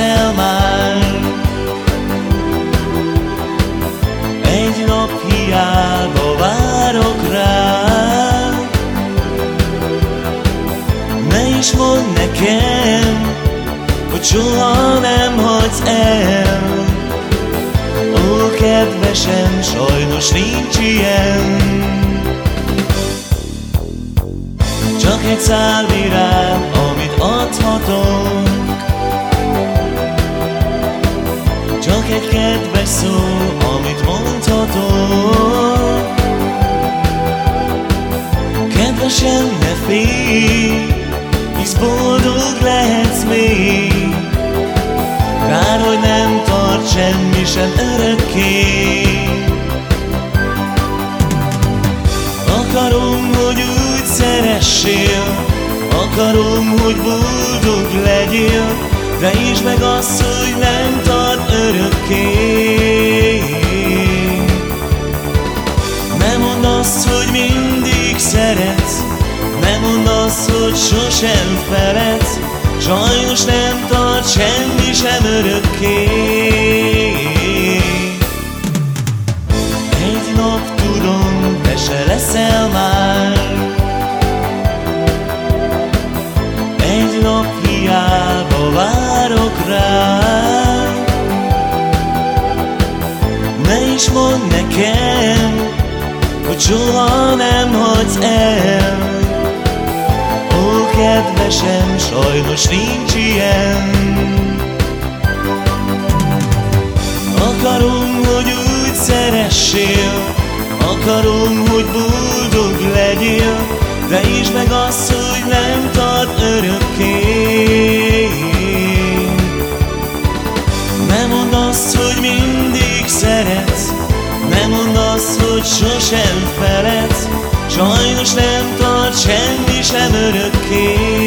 leszel már. Egy nap hiába várok rád Ne is mondd nekem, hogy soha nem hagysz el. Ó, kedvesem, sajnos nincs ilyen. Csak egy szál virág, amit adhatok egy kedves szó, amit mondhatok. Kedvesem, ne félj, hisz boldog lehetsz még. Kár, hogy nem tart semmi sem örökké. Akarom, hogy úgy szeressél Akarom, hogy boldog legyél De is meg azt, hogy Azt, hogy sosem feledsz Sajnos nem tart semmi sem örökké. Egy nap tudom, te se leszel már. Egy nap hiába várok rád Ne is mondd nekem, hogy soha nem hagysz el kedvesem, sajnos nincs ilyen. Akarom, hogy úgy szeressél Akarom, hogy boldog legyél De is meg azt, hogy nem tart örökké. Nem mondd azt, hogy mindig szeretsz Nem mondd azt, hogy sosem feledsz Sajnos nem tart sem örökké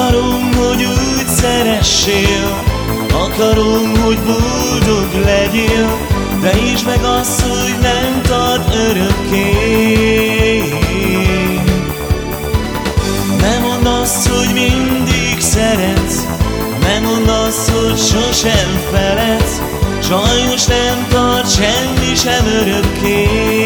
Akarom, hogy úgy szeressél. Akarom, hogy boldog legyél. De is meg azt, hogy nem tart örökké. Nem mondd azt, hogy mindig szeretsz. Nem mondd azt, hogy sosem feledsz. Sajnos nem tart semmi sem örökké